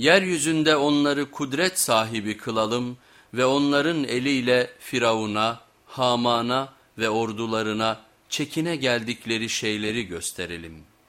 Yeryüzünde onları kudret sahibi kılalım ve onların eliyle Firavun'a, Haman'a ve ordularına çekine geldikleri şeyleri gösterelim.''